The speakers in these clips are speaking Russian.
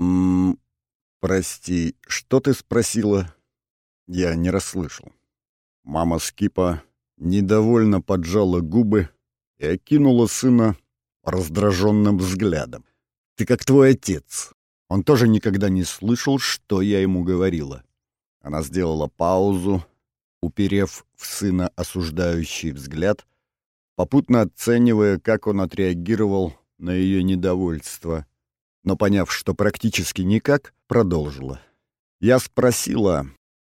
«М -м, прости, что ты спросила?» Я не расслышал. Мама Скипа недовольно поджала губы и окинула сына раздраженным взглядом. «Ты как твой отец». Он тоже никогда не слышал, что я ему говорила. Она сделала паузу, уперев в сына осуждающий взгляд, попутно оценивая, как он отреагировал на ее недовольство, но, поняв, что практически никак, продолжила. «Я спросила,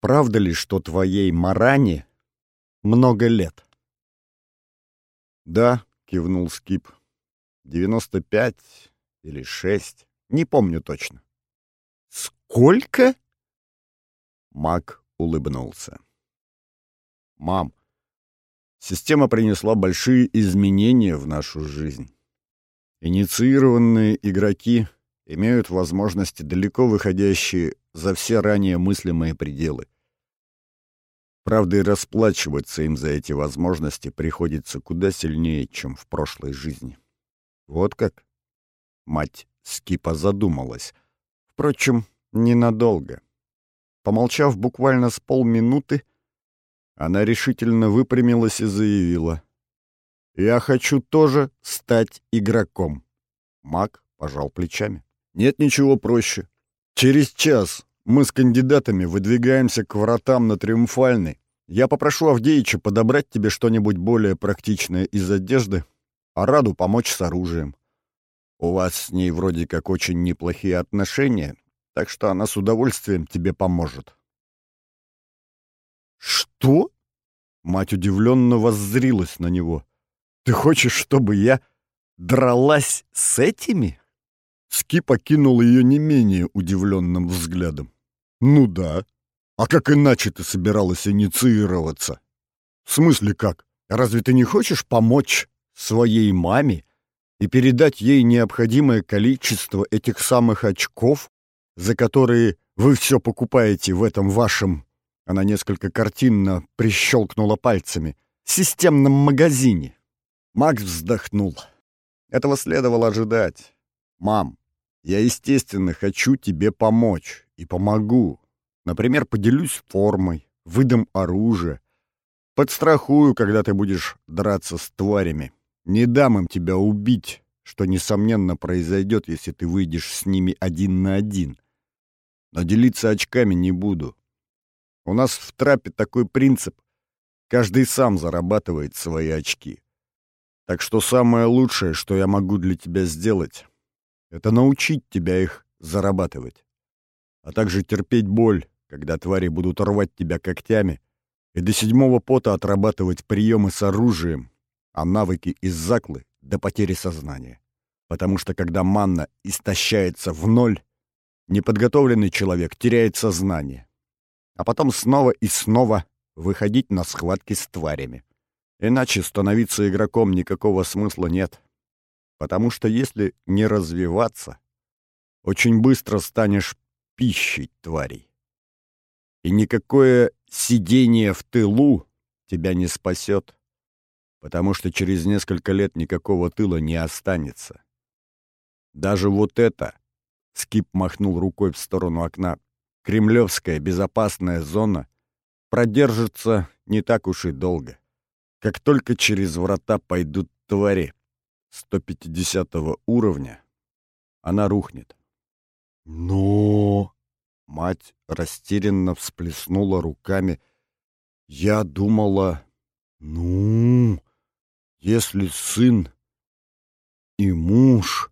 правда ли, что твоей Маране много лет?» «Да», — кивнул Скип, — «девяносто пять или шесть, не помню точно». «Сколько?» Мак улыбнулся. «Мам, система принесла большие изменения в нашу жизнь. Инициированные игроки имеют возможности, далеко выходящие за все ранее мыслимые пределы. Правда, и расплачиваться им за эти возможности приходится куда сильнее, чем в прошлой жизни. Вот как? Мать Скипа задумалась. Впрочем, ненадолго. Помолчав буквально с полминуты, она решительно выпрямилась и заявила. «Я хочу тоже стать игроком». Маг пожал плечами. «Нет ничего проще. Через час мы с кандидатами выдвигаемся к вратам на Триумфальный. Я попрошу Авдеича подобрать тебе что-нибудь более практичное из одежды, а Раду помочь с оружием. У вас с ней вроде как очень неплохие отношения, так что она с удовольствием тебе поможет». «Что?» Мать удивленно воззрилась на него. «Ты хочешь, чтобы я дралась с этими?» Ски покинул ее не менее удивленным взглядом. «Ну да. А как иначе ты собиралась инициироваться?» «В смысле как? Разве ты не хочешь помочь своей маме и передать ей необходимое количество этих самых очков, за которые вы все покупаете в этом вашем она несколько картинно прищелкнула пальцами. «Системном магазине». Макс вздохнул. Этого следовало ожидать. «Мам, я, естественно, хочу тебе помочь. И помогу. Например, поделюсь формой, выдам оружие. Подстрахую, когда ты будешь драться с тварями. Не дам им тебя убить, что, несомненно, произойдет, если ты выйдешь с ними один на один. Но делиться очками не буду. У нас в трапе такой принцип. Каждый сам зарабатывает свои очки. Так что самое лучшее, что я могу для тебя сделать, это научить тебя их зарабатывать. А также терпеть боль, когда твари будут рвать тебя когтями, и до седьмого пота отрабатывать приемы с оружием, а навыки из заклы до потери сознания. Потому что когда манна истощается в ноль, неподготовленный человек теряет сознание а потом снова и снова выходить на схватки с тварями. Иначе становиться игроком никакого смысла нет. Потому что если не развиваться, очень быстро станешь пищей тварей. И никакое сидение в тылу тебя не спасет, потому что через несколько лет никакого тыла не останется. Даже вот это, Скип махнул рукой в сторону окна, кремлевская безопасная зона продержится не так уж и долго. Как только через врата пойдут твари 150 уровня, она рухнет. Но... Мать растерянно всплеснула руками. Я думала, ну, если сын и муж,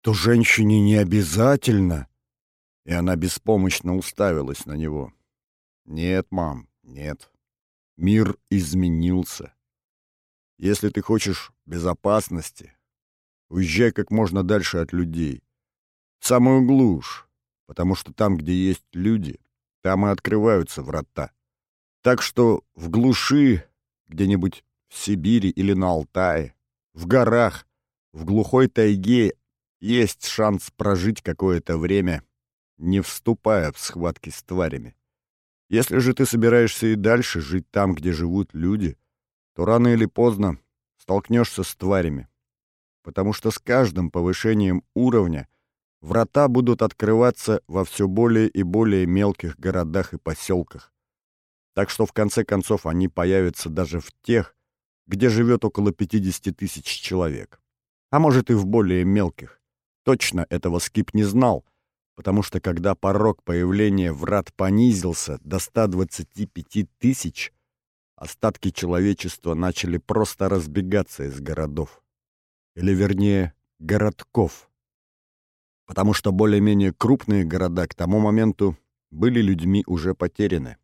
то женщине не обязательно и она беспомощно уставилась на него. «Нет, мам, нет. Мир изменился. Если ты хочешь безопасности, уезжай как можно дальше от людей. В самую глушь, потому что там, где есть люди, там и открываются врата. Так что в глуши, где-нибудь в Сибири или на Алтае, в горах, в глухой тайге есть шанс прожить какое-то время не вступая в схватки с тварями. Если же ты собираешься и дальше жить там, где живут люди, то рано или поздно столкнешься с тварями. Потому что с каждым повышением уровня врата будут открываться во все более и более мелких городах и поселках. Так что в конце концов они появятся даже в тех, где живет около 50 тысяч человек. А может и в более мелких. Точно этого Скип не знал, потому что когда порог появления врат понизился до 125 тысяч, остатки человечества начали просто разбегаться из городов. Или вернее, городков. Потому что более-менее крупные города к тому моменту были людьми уже потеряны.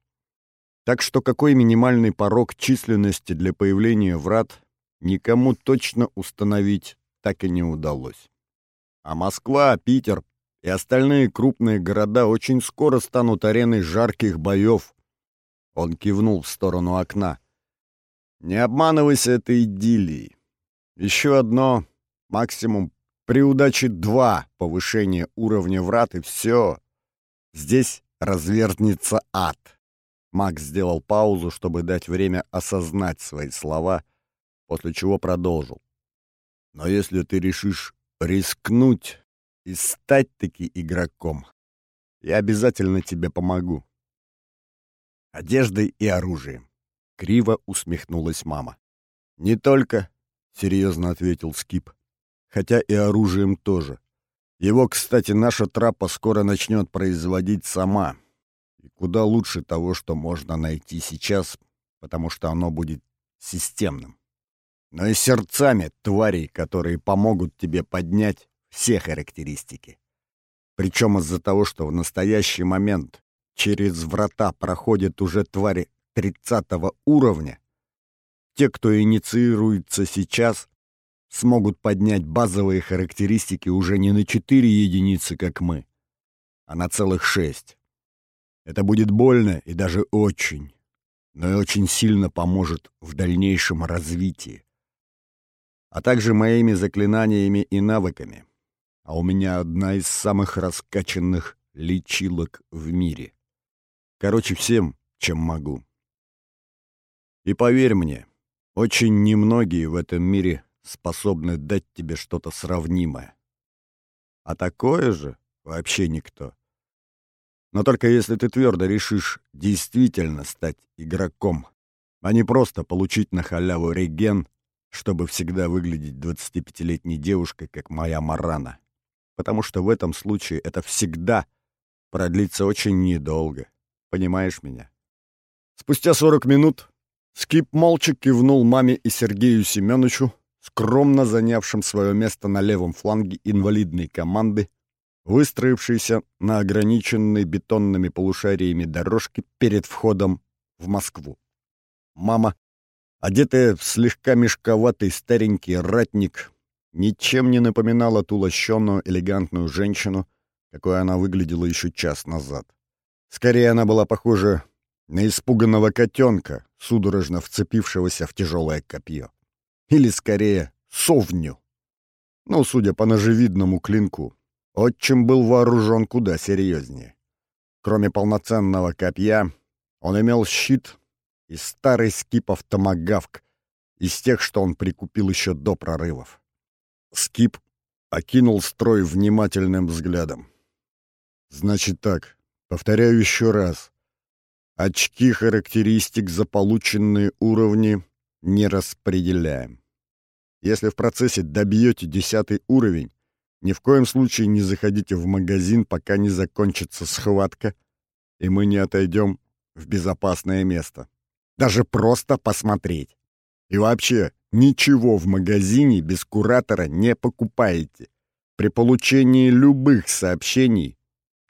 Так что какой минимальный порог численности для появления врат никому точно установить так и не удалось. А Москва, Питер и остальные крупные города очень скоро станут ареной жарких боев. Он кивнул в сторону окна. Не обманывайся этой идиллией. Еще одно, максимум при удаче два повышения уровня врат, и все. Здесь развернется ад. Макс сделал паузу, чтобы дать время осознать свои слова, после чего продолжил. Но если ты решишь рискнуть и стать-таки игроком, я обязательно тебе помогу. Одеждой и оружием. Криво усмехнулась мама. Не только, серьезно ответил Скип, хотя и оружием тоже. Его, кстати, наша трапа скоро начнет производить сама. И куда лучше того, что можно найти сейчас, потому что оно будет системным. Но и сердцами тварей, которые помогут тебе поднять все характеристики. Причем из-за того, что в настоящий момент через врата проходят уже твари 30 уровня, те, кто инициируется сейчас, смогут поднять базовые характеристики уже не на 4 единицы, как мы, а на целых 6. Это будет больно и даже очень, но и очень сильно поможет в дальнейшем развитии. А также моими заклинаниями и навыками. А у меня одна из самых раскачанных лечилок в мире. Короче, всем, чем могу. И поверь мне, очень немногие в этом мире способны дать тебе что-то сравнимое. А такое же вообще никто. Но только если ты твердо решишь действительно стать игроком, а не просто получить на халяву реген, чтобы всегда выглядеть 25-летней девушкой, как моя Марана. Потому что в этом случае это всегда продлится очень недолго. Понимаешь меня? Спустя 40 минут Скип молча кивнул маме и Сергею Семеновичу, скромно занявшим свое место на левом фланге инвалидной команды, выстроившийся на ограниченной бетонными полушариями дорожке перед входом в Москву. Мама, одетая в слегка мешковатый старенький ратник, ничем не напоминала ту лощенную элегантную женщину, какой она выглядела еще час назад. Скорее, она была похожа на испуганного котенка, судорожно вцепившегося в тяжелое копье. Или, скорее, совню. Ну, судя по ножевидному клинку, Отчим был вооружен куда серьезнее. Кроме полноценного копья, он имел щит и старый скипов томагавк, из тех, что он прикупил еще до прорывов. Скип окинул строй внимательным взглядом. «Значит так, повторяю еще раз. Очки характеристик за полученные уровни не распределяем. Если в процессе добьете десятый уровень, ни в коем случае не заходите в магазин, пока не закончится схватка, и мы не отойдем в безопасное место. Даже просто посмотреть. И вообще, ничего в магазине без куратора не покупаете. При получении любых сообщений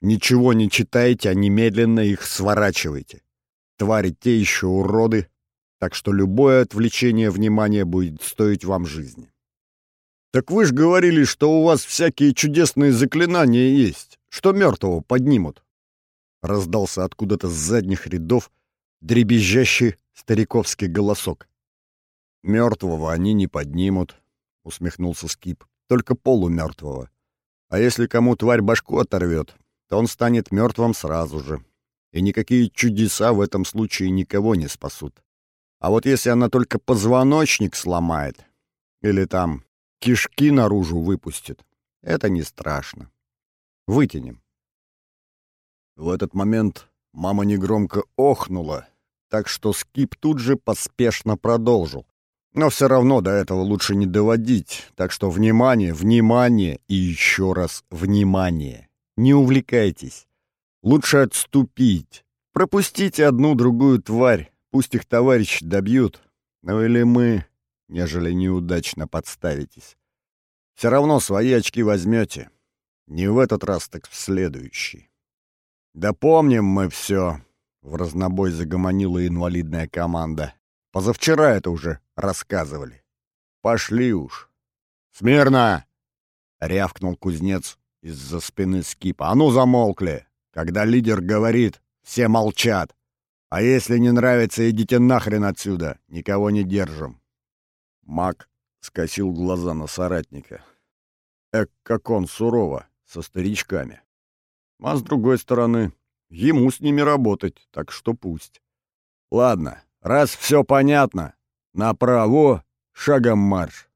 ничего не читайте, а немедленно их сворачивайте. Твари те еще уроды, так что любое отвлечение внимания будет стоить вам жизни. «Так вы ж говорили, что у вас всякие чудесные заклинания есть, что мертвого поднимут!» Раздался откуда-то с задних рядов дребезжащий стариковский голосок. «Мертвого они не поднимут», — усмехнулся Скип, — «только полумертвого. А если кому тварь башку оторвет, то он станет мертвым сразу же. И никакие чудеса в этом случае никого не спасут. А вот если она только позвоночник сломает, или там кишки наружу выпустит. Это не страшно. Вытянем. В этот момент мама негромко охнула, так что Скип тут же поспешно продолжил. Но все равно до этого лучше не доводить, так что внимание, внимание и еще раз внимание. Не увлекайтесь. Лучше отступить. Пропустите одну-другую тварь, пусть их товарищи добьют. Ну или мы, нежели неудачно подставитесь. Все равно свои очки возьмете. Не в этот раз, так в следующий. Да помним мы все, — в разнобой загомонила инвалидная команда. Позавчера это уже рассказывали. Пошли уж. «Смирно!» — рявкнул кузнец из-за спины скипа. «А ну, замолкли! Когда лидер говорит, все молчат. А если не нравится, идите нахрен отсюда. Никого не держим». Мак скосил глаза на соратника. Эк, как он сурово, со старичками. А с другой стороны, ему с ними работать, так что пусть. Ладно, раз все понятно, направо, шагом марш.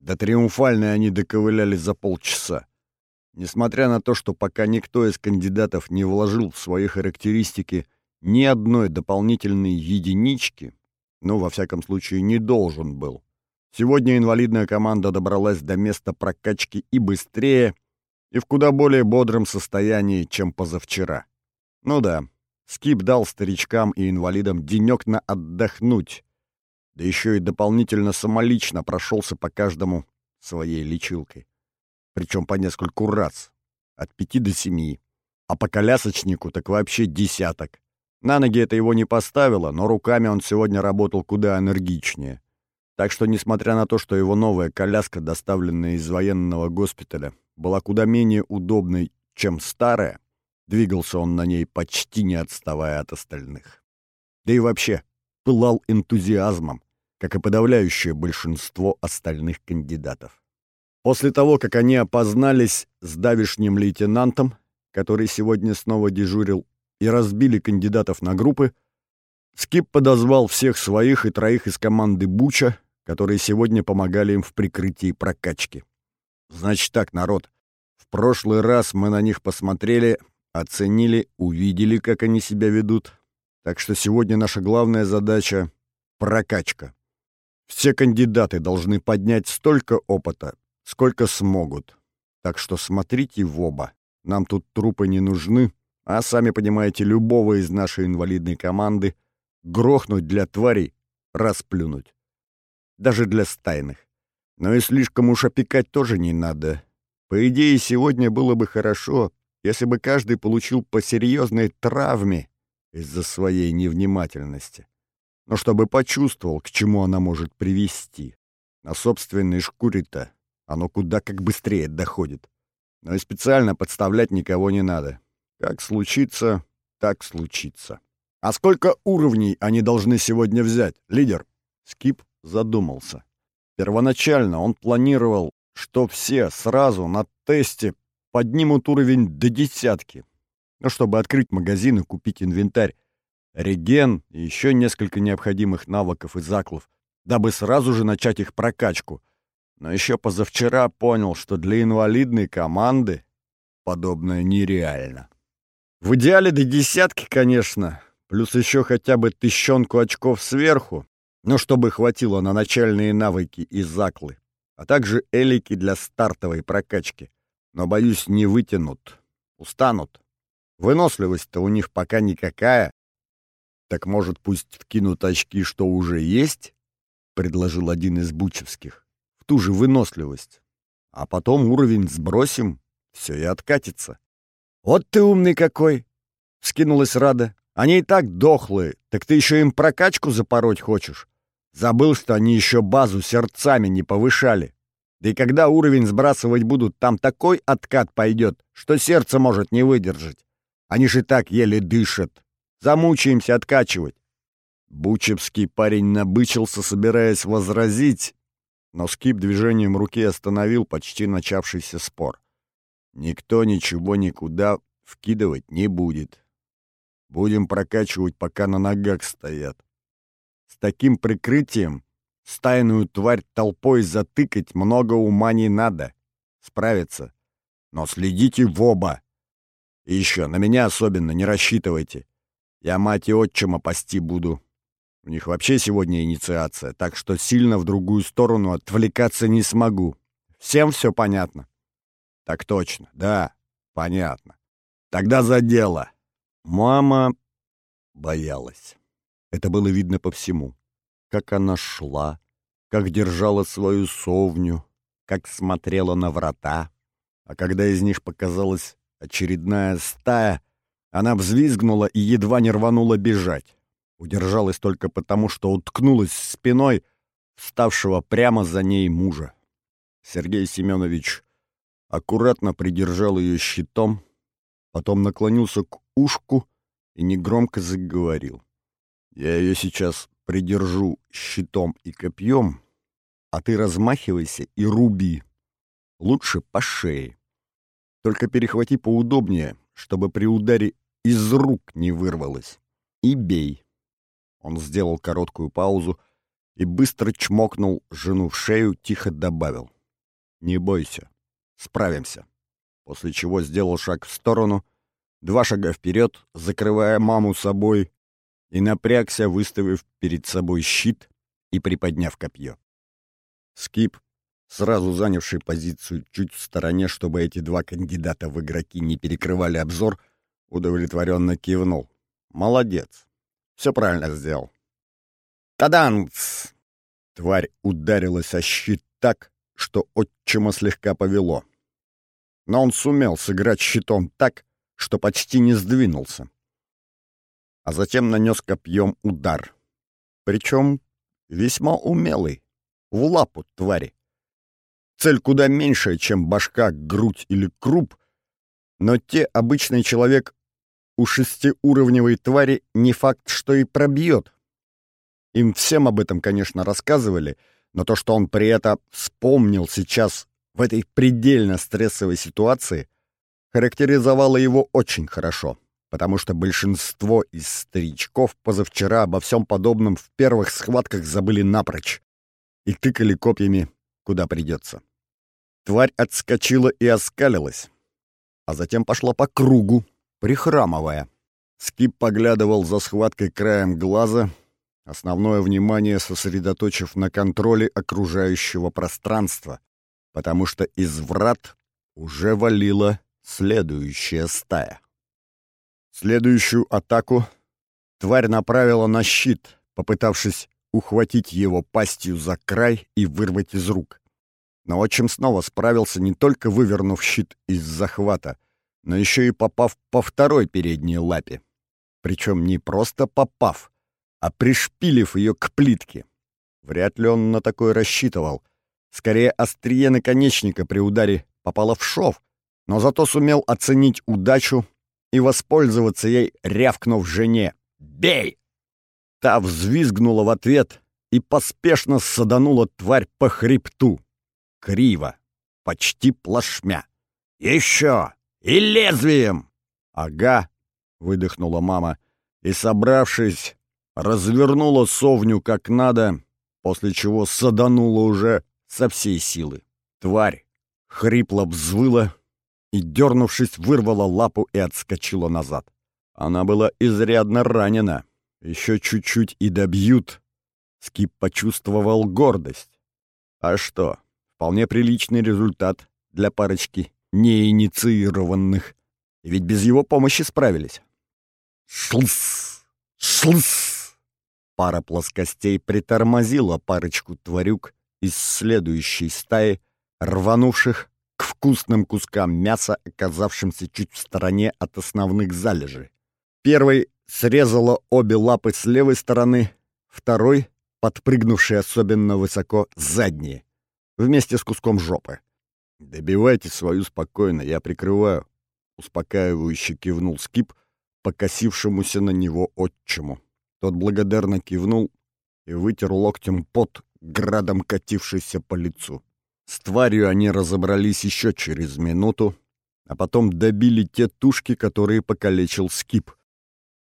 До триумфальной они доковыляли за полчаса. Несмотря на то, что пока никто из кандидатов не вложил в свои характеристики ни одной дополнительной единички, ну, во всяком случае, не должен был, Сегодня инвалидная команда добралась до места прокачки и быстрее, и в куда более бодром состоянии, чем позавчера. Ну да, Скип дал старичкам и инвалидам денек на отдохнуть, да еще и дополнительно самолично прошелся по каждому своей лечилкой. Причем по нескольку раз, от пяти до семи, а по колясочнику так вообще десяток. На ноги это его не поставило, но руками он сегодня работал куда энергичнее. Так что, несмотря на то, что его новая коляска, доставленная из военного госпиталя, была куда менее удобной, чем старая, двигался он на ней почти не отставая от остальных. Да и вообще, пылал энтузиазмом, как и подавляющее большинство остальных кандидатов. После того, как они опознались с давишним лейтенантом, который сегодня снова дежурил, и разбили кандидатов на группы, Скип подозвал всех своих и троих из команды Буча, которые сегодня помогали им в прикрытии прокачки. Значит так, народ, в прошлый раз мы на них посмотрели, оценили, увидели, как они себя ведут. Так что сегодня наша главная задача — прокачка. Все кандидаты должны поднять столько опыта, сколько смогут. Так что смотрите в оба. Нам тут трупы не нужны, а сами понимаете, любого из нашей инвалидной команды грохнуть для тварей, расплюнуть даже для стайных. Но и слишком уж опекать тоже не надо. По идее, сегодня было бы хорошо, если бы каждый получил по серьезной травме из-за своей невнимательности. Но чтобы почувствовал, к чему она может привести. На собственной шкуре-то оно куда как быстрее доходит. Но и специально подставлять никого не надо. Как случится, так случится. А сколько уровней они должны сегодня взять, лидер? Скип задумался. Первоначально он планировал, что все сразу на тесте поднимут уровень до десятки, ну, чтобы открыть магазин и купить инвентарь, реген и еще несколько необходимых навыков и заклов, дабы сразу же начать их прокачку. Но еще позавчера понял, что для инвалидной команды подобное нереально. В идеале до десятки, конечно, плюс еще хотя бы тыщенку очков сверху, но чтобы хватило на начальные навыки и заклы, а также элики для стартовой прокачки. Но, боюсь, не вытянут. Устанут. Выносливость-то у них пока никакая. Так, может, пусть вкинут очки, что уже есть? Предложил один из бучевских. Ту же выносливость. А потом уровень сбросим, все и откатится. Вот ты умный какой! Вскинулась Рада. Они и так дохлые, так ты еще им прокачку запороть хочешь? Забыл, что они еще базу сердцами не повышали. Да и когда уровень сбрасывать будут, там такой откат пойдет, что сердце может не выдержать. Они же так еле дышат. Замучаемся откачивать. Бучевский парень набычился, собираясь возразить, но скип движением руки остановил почти начавшийся спор. Никто ничего никуда вкидывать не будет. Будем прокачивать, пока на ногах стоят. С таким прикрытием стайную тварь толпой затыкать много ума не надо. Справиться. Но следите в оба. И еще, на меня особенно не рассчитывайте. Я мать и отчима пасти буду. У них вообще сегодня инициация, так что сильно в другую сторону отвлекаться не смогу. Всем все понятно? Так точно, да, понятно. Тогда за дело. Мама боялась. Это было видно по всему. Как она шла, как держала свою совню, как смотрела на врата. А когда из них показалась очередная стая, она взвизгнула и едва не рванула бежать. Удержалась только потому, что уткнулась спиной вставшего прямо за ней мужа. Сергей Семенович аккуратно придержал ее щитом, потом наклонился к ушку и негромко заговорил. «Я ее сейчас придержу щитом и копьем, а ты размахивайся и руби. Лучше по шее. Только перехвати поудобнее, чтобы при ударе из рук не вырвалось. И бей». Он сделал короткую паузу и быстро чмокнул жену в шею, тихо добавил. «Не бойся, справимся». После чего сделал шаг в сторону, два шага вперед, закрывая маму собой, и напрягся, выставив перед собой щит и приподняв копье. Скип, сразу занявший позицию чуть в стороне, чтобы эти два кандидата в игроки не перекрывали обзор, удовлетворенно кивнул. «Молодец. Все правильно сделал». «Таданц!» Тварь ударилась о щит так, что отчима слегка повело. Но он сумел сыграть щитом так, что почти не сдвинулся. А затем нанес копьем удар. Причем весьма умелый, в лапу твари. Цель куда меньшая, чем башка, грудь или круп, но те обычный человек у шестиуровневой твари не факт, что и пробьет. Им всем об этом, конечно, рассказывали — но то, что он при этом вспомнил сейчас в этой предельно стрессовой ситуации, характеризовало его очень хорошо, потому что большинство из старичков позавчера обо всем подобном в первых схватках забыли напрочь и тыкали копьями, куда придется. Тварь отскочила и оскалилась, а затем пошла по кругу, прихрамывая. Скип поглядывал за схваткой краем глаза — основное внимание сосредоточив на контроле окружающего пространства, потому что из врат уже валила следующая стая. Следующую атаку тварь направила на щит, попытавшись ухватить его пастью за край и вырвать из рук. Но отчим снова справился, не только вывернув щит из захвата, но еще и попав по второй передней лапе. Причем не просто попав, а пришпилив ее к плитке. Вряд ли он на такое рассчитывал. Скорее, острие наконечника при ударе попало в шов, но зато сумел оценить удачу и воспользоваться ей, рявкнув жене «Бей!». Та взвизгнула в ответ и поспешно саданула тварь по хребту. Криво, почти плашмя. «Еще! И лезвием!» «Ага!» — выдохнула мама, и, собравшись, развернула совню как надо, после чего саданула уже со всей силы. Тварь хрипло взвыла и, дернувшись, вырвала лапу и отскочила назад. Она была изрядно ранена. Еще чуть-чуть и добьют. Скип почувствовал гордость. А что, вполне приличный результат для парочки неинициированных. Ведь без его помощи справились. Шлс! Шлс! Пара плоскостей притормозила парочку тварюк из следующей стаи, рванувших к вкусным кускам мяса, оказавшимся чуть в стороне от основных залежей. Первый срезала обе лапы с левой стороны, второй, подпрыгнувший особенно высоко, задние, вместе с куском жопы. «Добивайте свою спокойно, я прикрываю», — успокаивающе кивнул Скип, покосившемуся на него отчиму. Тот благодарно кивнул и вытер локтем пот, градом катившийся по лицу. С тварью они разобрались еще через минуту, а потом добили те тушки, которые покалечил скип.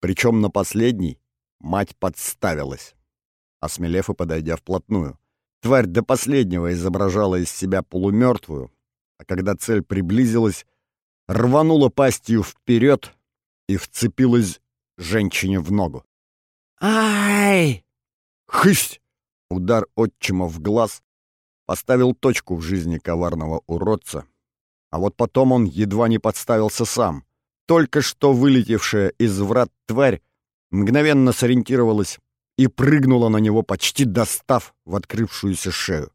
Причем на последний мать подставилась, осмелев и подойдя вплотную. Тварь до последнего изображала из себя полумертвую, а когда цель приблизилась, рванула пастью вперед и вцепилась женщине в ногу. «Ай!» «Хысть!» Удар отчима в глаз поставил точку в жизни коварного уродца, а вот потом он едва не подставился сам. Только что вылетевшая из врат тварь мгновенно сориентировалась и прыгнула на него, почти достав в открывшуюся шею.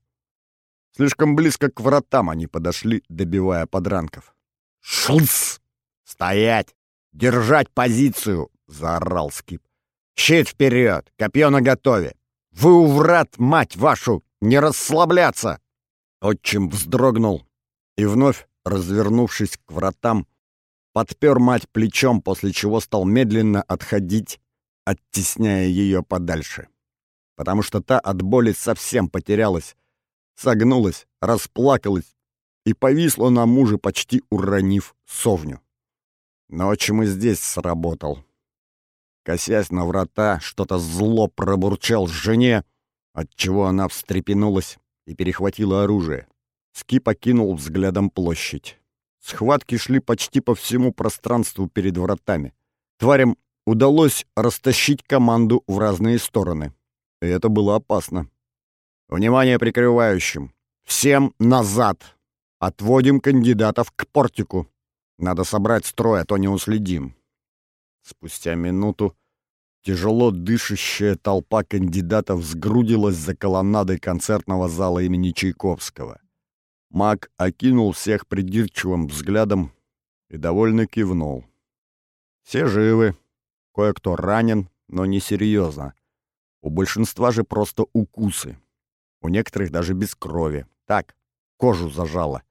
Слишком близко к вратам они подошли, добивая подранков. «Шлс! Стоять! Держать позицию!» — заорал Скип. «Щит вперед! Копье наготове! Вы у врат, мать вашу! Не расслабляться!» Отчим вздрогнул и вновь, развернувшись к вратам, подпер мать плечом, после чего стал медленно отходить, оттесняя ее подальше. Потому что та от боли совсем потерялась, согнулась, расплакалась и повисла на муже, почти уронив совню. Но отчим и здесь сработал. Косясь на врата, что-то зло пробурчал жене, отчего она встрепенулась и перехватила оружие. Ски покинул взглядом площадь. Схватки шли почти по всему пространству перед вратами. Тварям удалось растащить команду в разные стороны. И это было опасно. «Внимание прикрывающим! Всем назад! Отводим кандидатов к портику! Надо собрать строй, а то не уследим!» Спустя минуту тяжело дышащая толпа кандидатов сгрудилась за колоннадой концертного зала имени Чайковского. Маг окинул всех придирчивым взглядом и довольно кивнул. Все живы, кое-кто ранен, но не серьезно. У большинства же просто укусы. У некоторых даже без крови. Так, кожу зажало.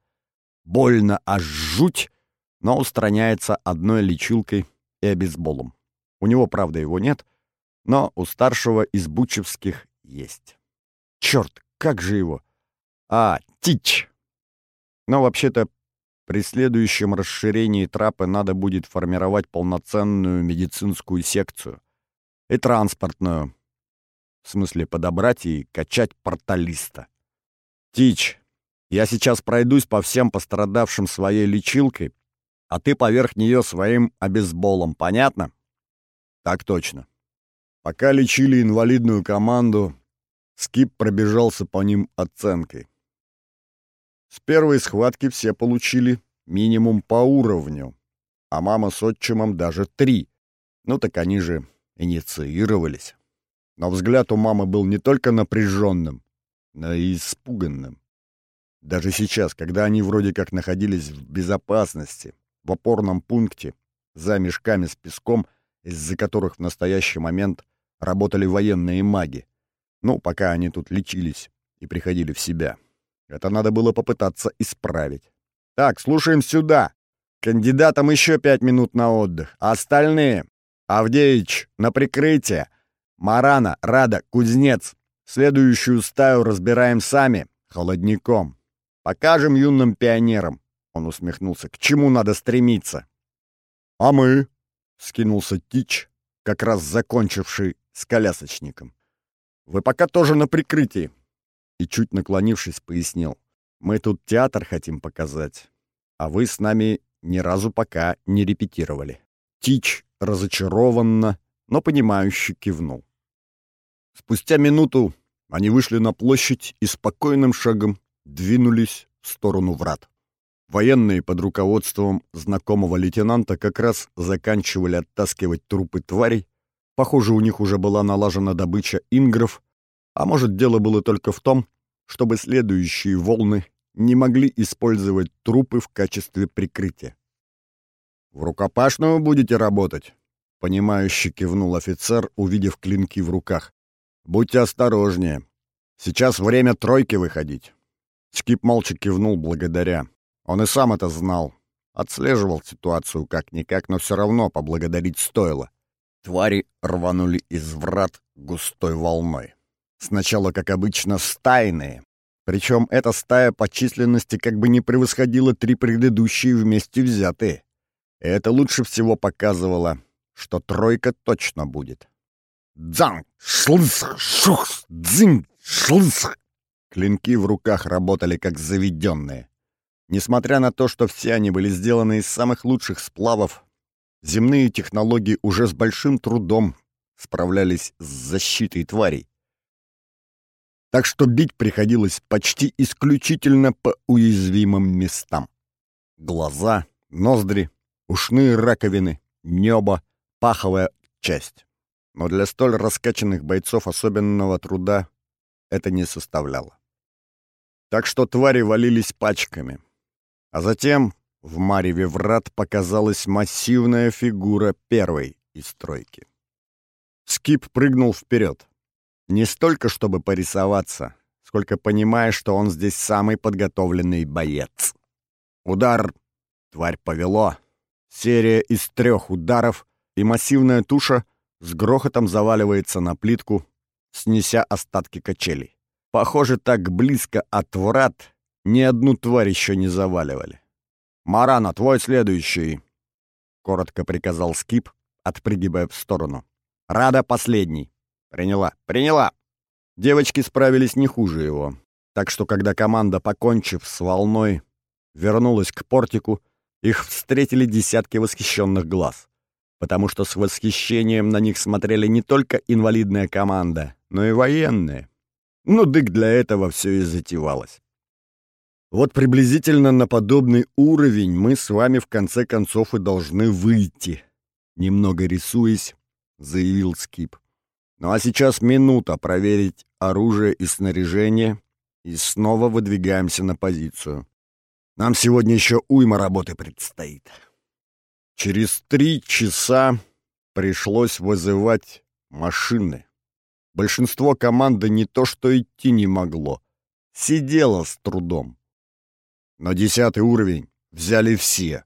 Больно аж жуть, но устраняется одной лечилкой и обезболом. У него, правда, его нет, но у старшего из бучевских есть. Черт, как же его? А, Тич! Но вообще-то при следующем расширении трапы надо будет формировать полноценную медицинскую секцию. И транспортную. В смысле, подобрать и качать порталиста. Тич, я сейчас пройдусь по всем пострадавшим своей лечилкой, а ты поверх нее своим обезболом, понятно? Так точно. Пока лечили инвалидную команду, Скип пробежался по ним оценкой. С первой схватки все получили минимум по уровню, а мама с отчимом даже три. Ну так они же инициировались. Но взгляд у мамы был не только напряженным, но и испуганным. Даже сейчас, когда они вроде как находились в безопасности, в опорном пункте, за мешками с песком, из-за которых в настоящий момент работали военные маги. Ну, пока они тут лечились и приходили в себя. Это надо было попытаться исправить. «Так, слушаем сюда. Кандидатам еще пять минут на отдых. А остальные? Авдеич, на прикрытие. Марана, Рада, Кузнец. Следующую стаю разбираем сами, холодником. Покажем юным пионерам. Он усмехнулся. «К чему надо стремиться?» «А мы?» — скинулся Тич, как раз закончивший с колясочником. «Вы пока тоже на прикрытии!» И чуть наклонившись, пояснил. «Мы тут театр хотим показать, а вы с нами ни разу пока не репетировали». Тич разочарованно, но понимающе кивнул. Спустя минуту они вышли на площадь и спокойным шагом двинулись в сторону врат. Военные под руководством знакомого лейтенанта как раз заканчивали оттаскивать трупы тварей. Похоже, у них уже была налажена добыча ингров, а может, дело было только в том, чтобы следующие волны не могли использовать трупы в качестве прикрытия. «В рукопашную будете работать?» — понимающе кивнул офицер, увидев клинки в руках. «Будьте осторожнее. Сейчас время тройки выходить». Скип молча кивнул благодаря. Он и сам это знал. Отслеживал ситуацию как-никак, но все равно поблагодарить стоило. Твари рванули из врат густой волной. Сначала, как обычно, стайные. Причем эта стая по численности как бы не превосходила три предыдущие вместе взятые. Это лучше всего показывало, что тройка точно будет. Дзанг! Шлыс! Шухс! Дзинг! Шлыс! Клинки в руках работали как заведенные. Несмотря на то, что все они были сделаны из самых лучших сплавов, земные технологии уже с большим трудом справлялись с защитой тварей. Так что бить приходилось почти исключительно по уязвимым местам. Глаза, ноздри, ушные раковины, небо, паховая часть. Но для столь раскачанных бойцов особенного труда это не составляло. Так что твари валились пачками. А затем в мареве врат показалась массивная фигура первой из стройки. Скип прыгнул вперед. Не столько, чтобы порисоваться, сколько понимая, что он здесь самый подготовленный боец. Удар. Тварь повело. Серия из трех ударов, и массивная туша с грохотом заваливается на плитку, снеся остатки качелей. Похоже, так близко от врат ни одну тварь еще не заваливали. «Марана, твой следующий!» — коротко приказал Скип, отпрыгивая в сторону. «Рада последний!» «Приняла! Приняла!» Девочки справились не хуже его. Так что, когда команда, покончив с волной, вернулась к портику, их встретили десятки восхищенных глаз. Потому что с восхищением на них смотрели не только инвалидная команда, но и военные. Ну, дык для этого все и затевалось. Вот приблизительно на подобный уровень мы с вами в конце концов и должны выйти. Немного рисуясь, заявил Скип. Ну а сейчас минута проверить оружие и снаряжение, и снова выдвигаемся на позицию. Нам сегодня еще уйма работы предстоит. Через три часа пришлось вызывать машины. Большинство команды не то что идти не могло, сидело с трудом. Но десятый уровень взяли все.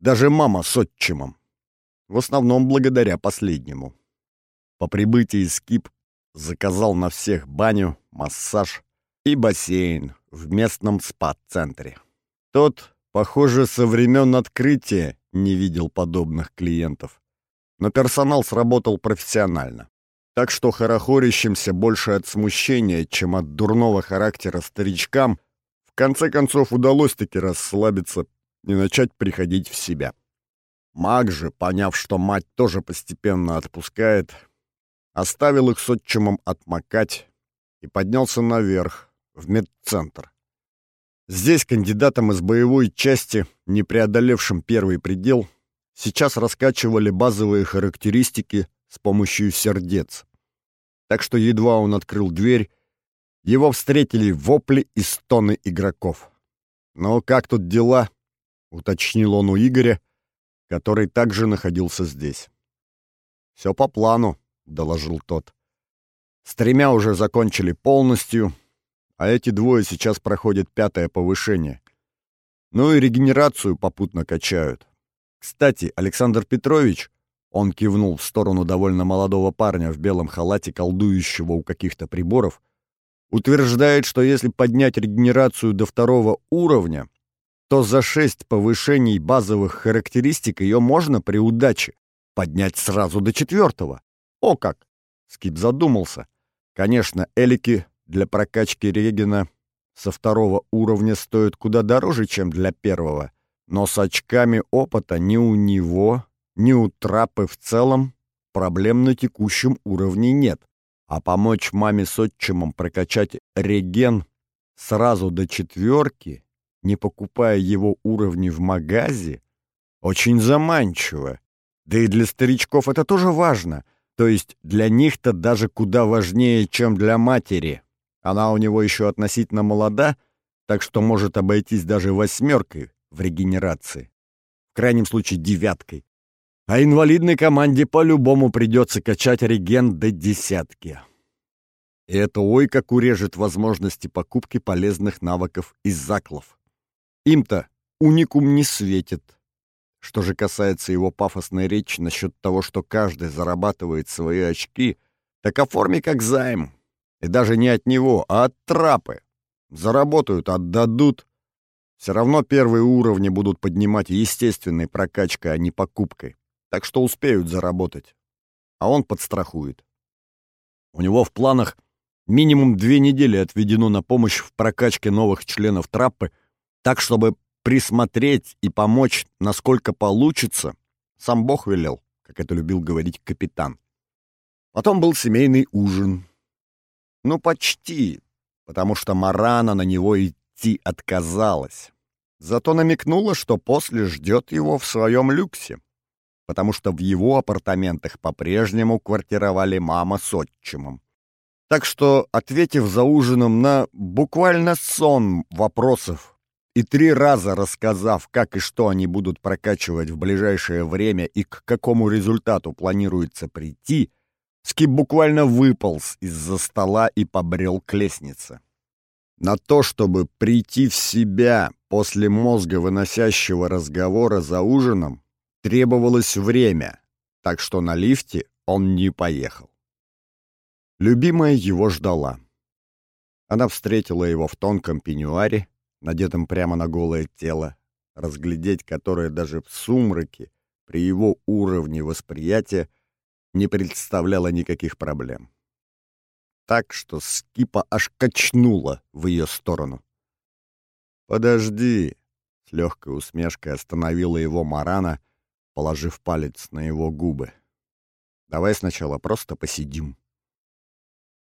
Даже мама с отчимом. В основном благодаря последнему. По прибытии Скип заказал на всех баню, массаж и бассейн в местном спа-центре. Тот, похоже, со времен открытия не видел подобных клиентов. Но персонал сработал профессионально. Так что хорохорящимся больше от смущения, чем от дурного характера старичкам, в конце концов удалось таки расслабиться и начать приходить в себя. Маг же, поняв, что мать тоже постепенно отпускает, оставил их с отчимом отмокать и поднялся наверх, в медцентр. Здесь кандидатам из боевой части, не преодолевшим первый предел, сейчас раскачивали базовые характеристики с помощью сердец. Так что едва он открыл дверь, его встретили вопли и стоны игроков. «Ну, как тут дела?» — уточнил он у Игоря, который также находился здесь. «Все по плану», — доложил тот. «С тремя уже закончили полностью, а эти двое сейчас проходят пятое повышение. Ну и регенерацию попутно качают. Кстати, Александр Петрович, он кивнул в сторону довольно молодого парня в белом халате, колдующего у каких-то приборов, утверждает, что если поднять регенерацию до второго уровня, то за шесть повышений базовых характеристик ее можно при удаче поднять сразу до четвертого. О как! Скип задумался. Конечно, элики для прокачки регена со второго уровня стоит куда дороже, чем для первого, но с очками опыта ни у него, ни у трапы в целом проблем на текущем уровне нет. А помочь маме с отчимом прокачать реген сразу до четверки, не покупая его уровни в магазе, очень заманчиво. Да и для старичков это тоже важно, то есть для них-то даже куда важнее, чем для матери. Она у него еще относительно молода, так что может обойтись даже восьмеркой в регенерации. В крайнем случае девяткой. А инвалидной команде по-любому придется качать реген до десятки. И это ой как урежет возможности покупки полезных навыков из заклов. Им-то уникум не светит. Что же касается его пафосной речи насчет того, что каждый зарабатывает свои очки, так оформи как займ. И даже не от него, а от трапы. Заработают, отдадут. Все равно первые уровни будут поднимать естественной прокачкой, а не покупкой. Так что успеют заработать. А он подстрахует. У него в планах минимум две недели отведено на помощь в прокачке новых членов траппы, Так, чтобы присмотреть и помочь, насколько получится, сам Бог велел, как это любил говорить капитан. Потом был семейный ужин. Ну, почти, потому что Марана на него идти отказалась. Зато намекнула, что после ждет его в своем люксе, потому что в его апартаментах по-прежнему квартировали мама с отчимом. Так что, ответив за ужином на буквально сон вопросов и три раза рассказав, как и что они будут прокачивать в ближайшее время и к какому результату планируется прийти, Скип буквально выполз из-за стола и побрел к лестнице. На то, чтобы прийти в себя после мозга выносящего разговора за ужином, требовалось время, так что на лифте он не поехал. Любимая его ждала. Она встретила его в тонком пеньюаре, надетом прямо на голое тело, разглядеть которое даже в сумраке при его уровне восприятия не представляло никаких проблем. Так что Скипа аж качнула в ее сторону. «Подожди!» — с легкой усмешкой остановила его Марана, положив палец на его губы. «Давай сначала просто посидим»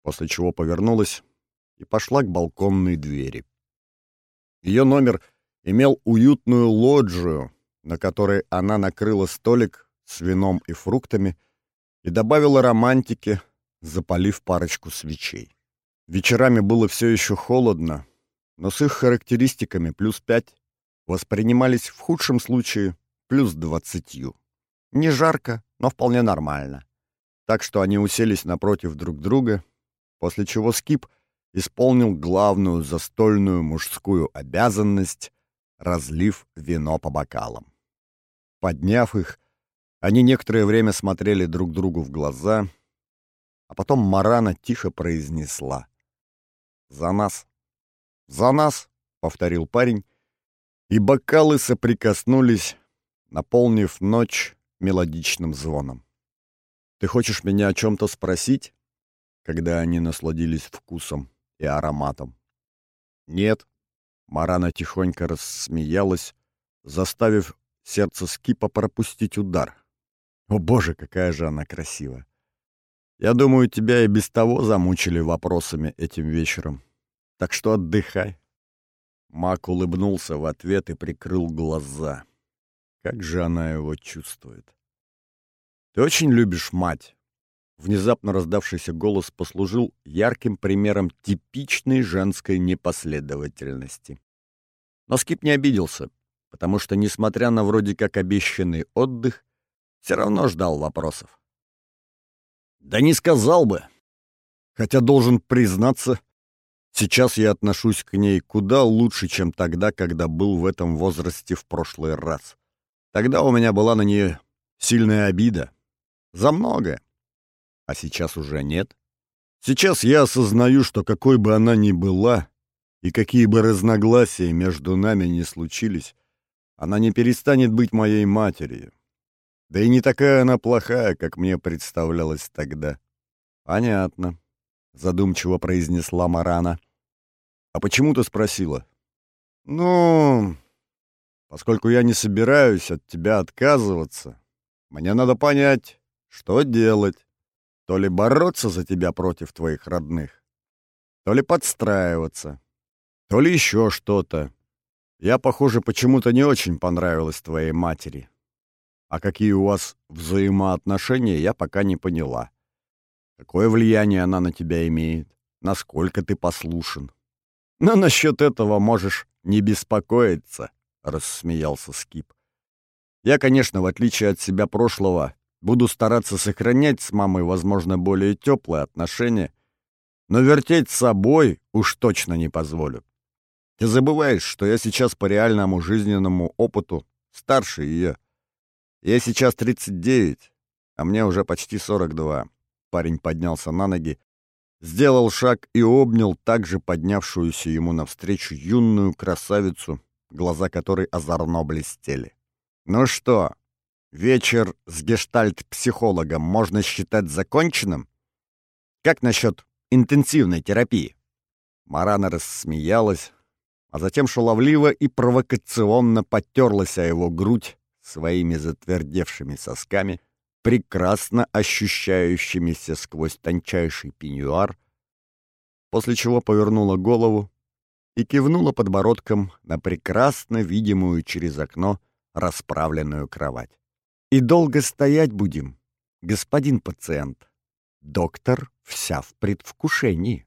после чего повернулась и пошла к балконной двери. Ее номер имел уютную лоджию, на которой она накрыла столик с вином и фруктами и добавила романтики, запалив парочку свечей. Вечерами было все еще холодно, но с их характеристиками плюс пять воспринимались в худшем случае плюс двадцатью. Не жарко, но вполне нормально. Так что они уселись напротив друг друга после чего Скип исполнил главную застольную мужскую обязанность, разлив вино по бокалам. Подняв их, они некоторое время смотрели друг другу в глаза, а потом Марана тихо произнесла «За нас! За нас!» — повторил парень, и бокалы соприкоснулись, наполнив ночь мелодичным звоном. «Ты хочешь меня о чем-то спросить?» когда они насладились вкусом и ароматом. «Нет», — Марана тихонько рассмеялась, заставив сердце Скипа пропустить удар. «О боже, какая же она красива! Я думаю, тебя и без того замучили вопросами этим вечером, так что отдыхай». Мак улыбнулся в ответ и прикрыл глаза. Как же она его чувствует. «Ты очень любишь мать?» Внезапно раздавшийся голос послужил ярким примером типичной женской непоследовательности. Но Скип не обиделся, потому что, несмотря на вроде как обещанный отдых, все равно ждал вопросов. «Да не сказал бы. Хотя должен признаться, сейчас я отношусь к ней куда лучше, чем тогда, когда был в этом возрасте в прошлый раз. Тогда у меня была на нее сильная обида. За многое а сейчас уже нет. Сейчас я осознаю, что какой бы она ни была, и какие бы разногласия между нами ни случились, она не перестанет быть моей матерью. Да и не такая она плохая, как мне представлялось тогда. Понятно, задумчиво произнесла Марана. А почему ты спросила? Ну, поскольку я не собираюсь от тебя отказываться, мне надо понять, что делать. То ли бороться за тебя против твоих родных, то ли подстраиваться, то ли еще что-то. Я, похоже, почему-то не очень понравилась твоей матери. А какие у вас взаимоотношения, я пока не поняла. Какое влияние она на тебя имеет? Насколько ты послушен? Но насчет этого можешь не беспокоиться, — рассмеялся Скип. Я, конечно, в отличие от себя прошлого, Буду стараться сохранять с мамой, возможно, более теплые отношения, но вертеть с собой уж точно не позволю. Ты забываешь, что я сейчас по реальному жизненному опыту старше ее. Я сейчас 39, а мне уже почти 42. Парень поднялся на ноги, сделал шаг и обнял также поднявшуюся ему навстречу юную красавицу, глаза которой озорно блестели. «Ну что, Вечер с гештальт-психологом можно считать законченным? Как насчет интенсивной терапии?» Марана рассмеялась, а затем шаловливо и провокационно потерлась о его грудь своими затвердевшими сосками, прекрасно ощущающимися сквозь тончайший пеньюар, после чего повернула голову и кивнула подбородком на прекрасно видимую через окно расправленную кровать. «И долго стоять будем, господин пациент. Доктор вся в предвкушении».